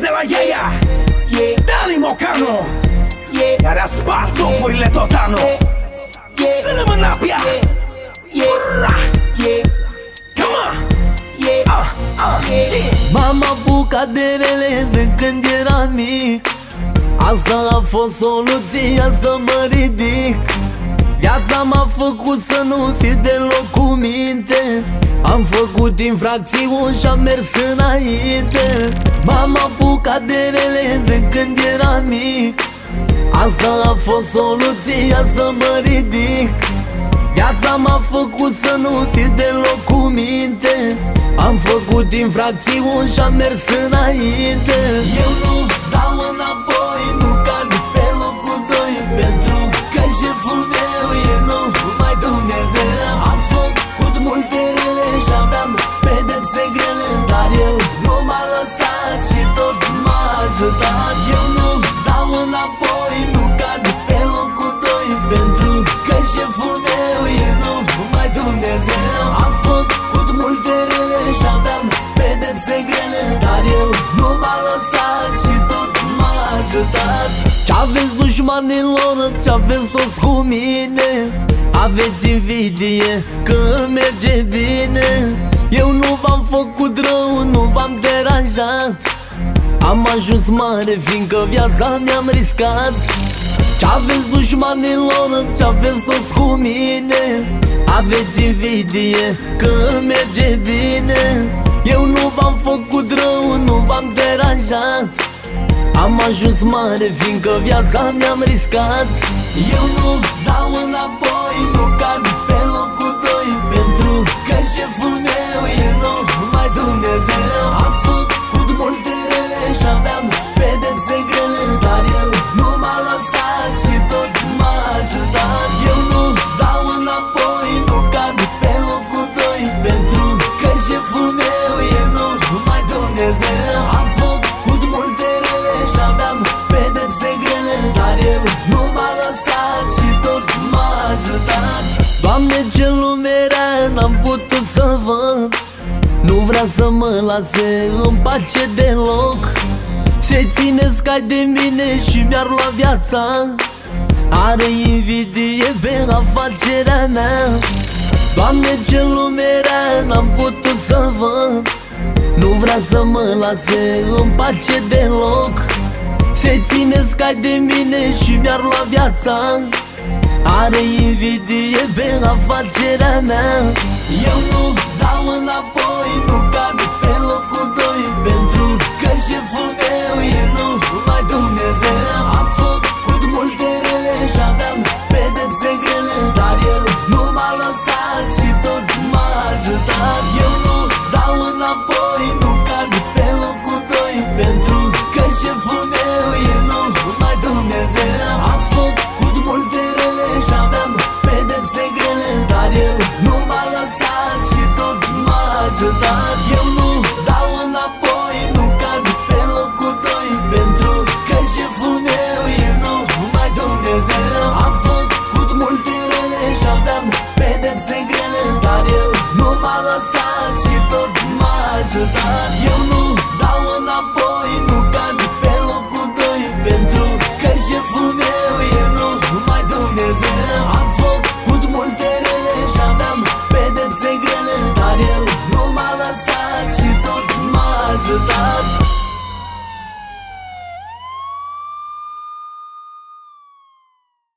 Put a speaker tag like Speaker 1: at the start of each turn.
Speaker 1: de la Iaia Dani Mocanu Care a spart topurile tot anul Sâlmă Napia Ura! Come on! Ah, ah, yeah.
Speaker 2: M-am apucat de rele de când eram mic Asta a fost soluția să mă ridic Viața m-a făcut să nu fiu deloc cu minte. Am făcut infracțiuni și am mers înainte. M-am apucat de rele de când eram mic. Asta a fost soluția să mă ridic. Viața m-a făcut să nu fiu deloc cu minte. Am făcut infracțiuni și am mers înainte. Eu nu dau înapoi, m-a ajutat. Ce-aveți dușmanilor, ce-aveți toți cu mine? Aveți invidie că merge bine. Eu nu v-am făcut rău, nu v-am deranjat. Am ajuns mare fiindcă viața mi-am riscat. Ce-aveți dușmanilor, ce-aveți toți cu mine? Aveți invidie că merge bine. Eu nu v-am făcut rău, nu v-am deranjat am ajuns mare fiindcă viața mi-am riscat. Eu nu dau înapoi, nu cad n-am putut să văd. Nu vrea să mă lase în pace deloc. Se ține scai de mine și mi-ar lua viața. Are invidie pe afacerea mea. Doamne ce lume rea n-am putut să văd. Nu vrea să mă lase în pace deloc. Se ține scai de mine și mi-ar lua viața Are invidie pe afacerea mea Eu nu dau înapoi, ajutat Eu nu dau înapoi, nu cad pe locul doi Pentru că șeful meu e numai Dumnezeu Am făcut multe rele și aveam pedepse grele Dar el nu m-a lăsat și tot m-a ajutat. Eu nu of us